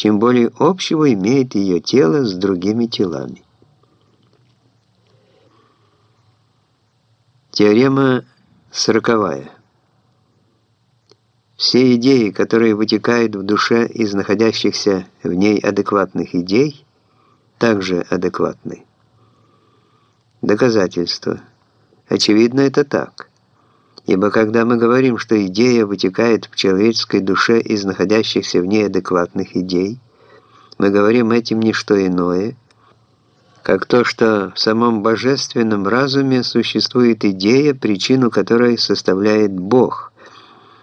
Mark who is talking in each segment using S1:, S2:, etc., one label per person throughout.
S1: чем более общего имеет ее тело с другими телами. Теорема сороковая. Все идеи, которые вытекают в душе из находящихся в ней адекватных идей, также адекватны. Доказательство. Очевидно, это так. Ибо когда мы говорим, что идея вытекает в человеческой душе из находящихся в ней адекватных идей, мы говорим этим не что иное, как то, что в самом божественном разуме существует идея, причину которой составляет Бог,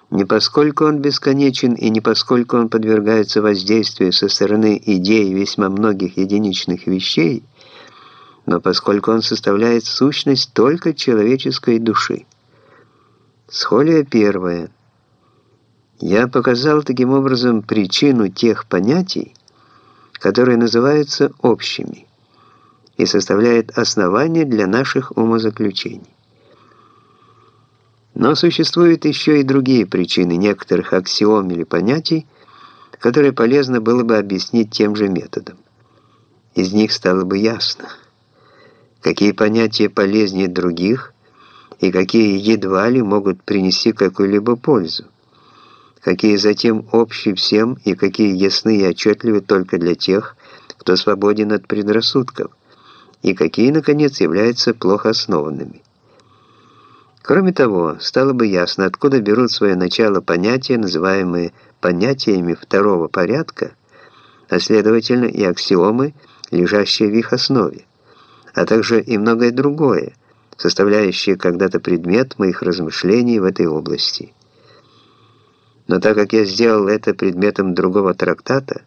S1: не поскольку он бесконечен и не поскольку он подвергается воздействию со стороны идей весьма многих единичных вещей, но поскольку он составляет сущность только человеческой души. Схолия первая. Я показал таким образом причину тех понятий, которые называются общими и составляет основание для наших умозаключений. Но существуют еще и другие причины некоторых аксиом или понятий, которые полезно было бы объяснить тем же методом. Из них стало бы ясно, какие понятия полезнее других и какие едва ли могут принести какую-либо пользу, какие затем общи всем и какие ясны и отчетливы только для тех, кто свободен от предрассудков, и какие, наконец, являются плохо основанными. Кроме того, стало бы ясно, откуда берут свое начало понятия, называемые понятиями второго порядка, а следовательно и аксиомы, лежащие в их основе, а также и многое другое, составляющее когда-то предмет моих размышлений в этой области. Но так как я сделал это предметом другого трактата,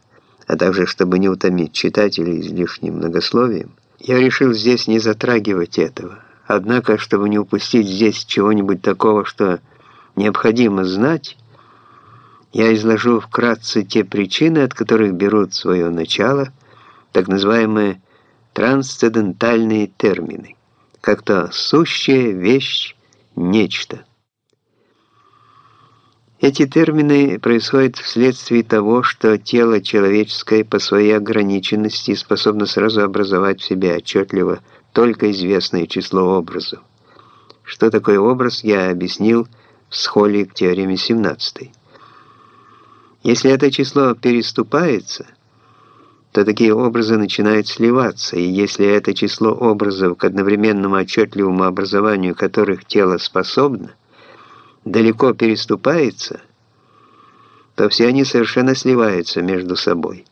S1: а также чтобы не утомить читателей излишним многословием, я решил здесь не затрагивать этого. Однако, чтобы не упустить здесь чего-нибудь такого, что необходимо знать, я изложу вкратце те причины, от которых берут свое начало так называемые трансцендентальные термины, как то сущая вещь, нечто. Эти термины происходят вследствие того, что тело человеческое по своей ограниченности способно сразу образовать в себе отчетливо только известное число образов. Что такое образ, я объяснил в схоле к теореме 17. Если это число переступается, то такие образы начинают сливаться, и если это число образов к одновременному отчетливому образованию которых тело способно, далеко переступается, то все они совершенно сливаются между собой.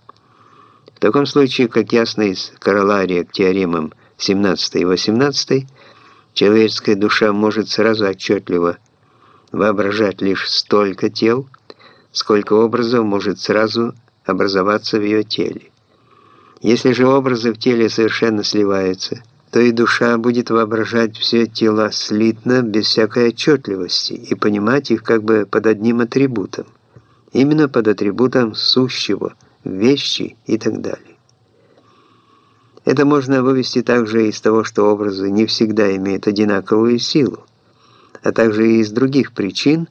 S1: В таком случае, как ясно из королария к теоремам 17 и 18, человеческая душа может сразу отчетливо воображать лишь столько тел, сколько образов может сразу образоваться в ее теле. Если же образы в теле совершенно сливаются – то и душа будет воображать все тела слитно, без всякой отчетливости, и понимать их как бы под одним атрибутом, именно под атрибутом сущего, вещи и так далее. Это можно вывести также из того, что образы не всегда имеют одинаковую силу, а также и из других причин,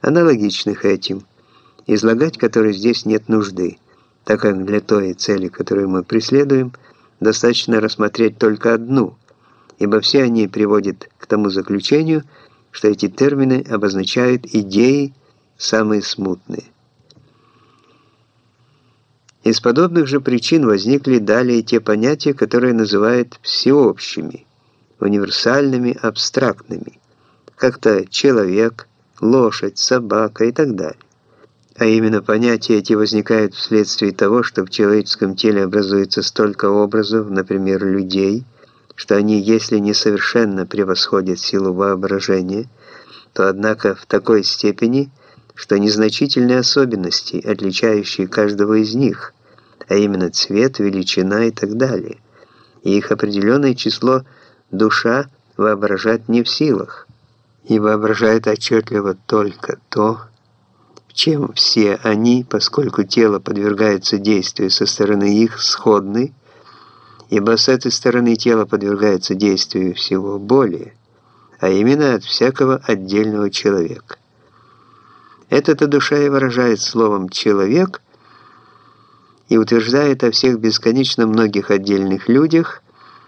S1: аналогичных этим, излагать которые здесь нет нужды, так как для той цели, которую мы преследуем – достаточно рассмотреть только одну, ибо все они приводят к тому заключению, что эти термины обозначают идеи самые смутные. Из подобных же причин возникли далее те понятия, которые называют всеобщими, универсальными, абстрактными, как-то человек, лошадь, собака и так далее. А именно понятия эти возникают вследствие того, что в человеческом теле образуется столько образов, например, людей, что они, если не совершенно превосходят силу воображения, то однако в такой степени, что незначительные особенности, отличающие каждого из них, а именно цвет, величина и так далее, и их определенное число душа воображать не в силах, и воображает отчетливо только то, чем все они, поскольку тело подвергается действию со стороны их, сходны, ибо с этой стороны тело подвергается действию всего более, а именно от всякого отдельного человека. Это-то душа и выражает словом «человек», и утверждает о всех бесконечно многих отдельных людях,